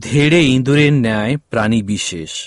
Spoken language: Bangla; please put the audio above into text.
ধেড়ে ইঁদুরের ন্যায় প্রাণীবিশেষ।